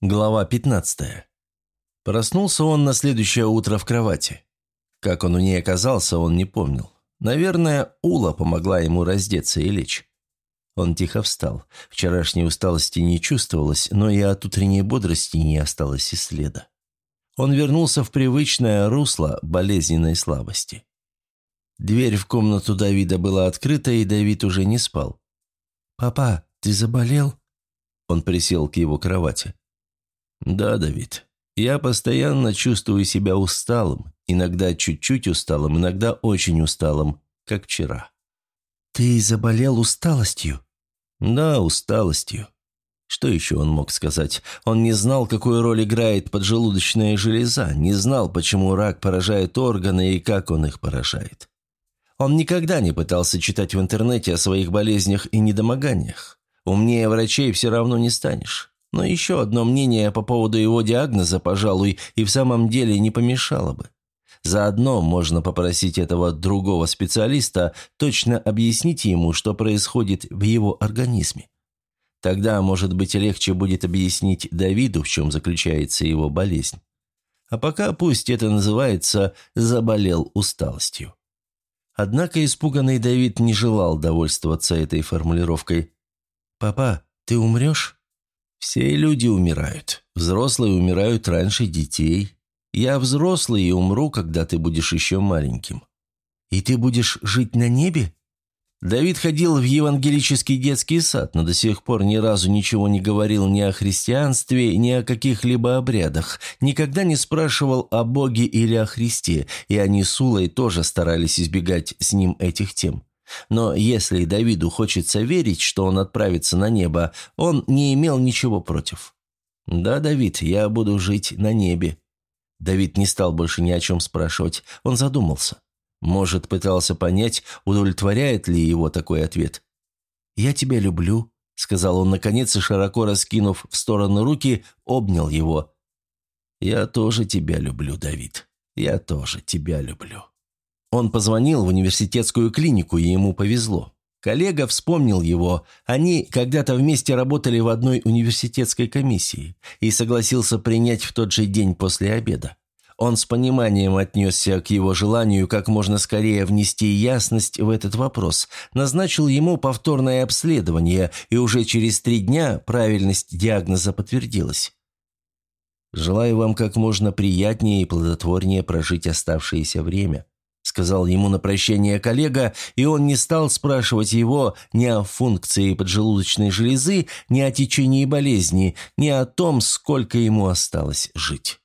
Глава 15. Проснулся он на следующее утро в кровати. Как он у ней оказался, он не помнил. Наверное, Ула помогла ему раздеться и лечь. Он тихо встал. Вчерашней усталости не чувствовалось, но и от утренней бодрости не осталось и следа. Он вернулся в привычное русло болезненной слабости. Дверь в комнату Давида была открыта, и Давид уже не спал. «Папа, ты заболел?» Он присел к его кровати. «Да, Давид, я постоянно чувствую себя усталым, иногда чуть-чуть усталым, иногда очень усталым, как вчера». «Ты заболел усталостью?» «Да, усталостью». Что еще он мог сказать? Он не знал, какую роль играет поджелудочная железа, не знал, почему рак поражает органы и как он их поражает. Он никогда не пытался читать в интернете о своих болезнях и недомоганиях. Умнее врачей все равно не станешь. Но еще одно мнение по поводу его диагноза, пожалуй, и в самом деле не помешало бы. Заодно можно попросить этого другого специалиста точно объяснить ему, что происходит в его организме. Тогда, может быть, легче будет объяснить Давиду, в чем заключается его болезнь. А пока пусть это называется «заболел усталостью». Однако испуганный Давид не желал довольствоваться этой формулировкой. «Папа, ты умрешь?» Все люди умирают. Взрослые умирают раньше детей. Я взрослый и умру, когда ты будешь еще маленьким. И ты будешь жить на небе? Давид ходил в евангелический детский сад, но до сих пор ни разу ничего не говорил ни о христианстве, ни о каких-либо обрядах, никогда не спрашивал о Боге или о Христе, и они с Улой тоже старались избегать с ним этих тем. Но если Давиду хочется верить, что он отправится на небо, он не имел ничего против. «Да, Давид, я буду жить на небе». Давид не стал больше ни о чем спрашивать, он задумался. Может, пытался понять, удовлетворяет ли его такой ответ. «Я тебя люблю», — сказал он наконец и, широко раскинув в сторону руки, обнял его. «Я тоже тебя люблю, Давид. Я тоже тебя люблю». Он позвонил в университетскую клинику, и ему повезло. Коллега вспомнил его. Они когда-то вместе работали в одной университетской комиссии и согласился принять в тот же день после обеда. Он с пониманием отнесся к его желанию как можно скорее внести ясность в этот вопрос, назначил ему повторное обследование, и уже через три дня правильность диагноза подтвердилась. «Желаю вам как можно приятнее и плодотворнее прожить оставшееся время», сказал ему на прощание коллега, и он не стал спрашивать его ни о функции поджелудочной железы, ни о течении болезни, ни о том, сколько ему осталось жить.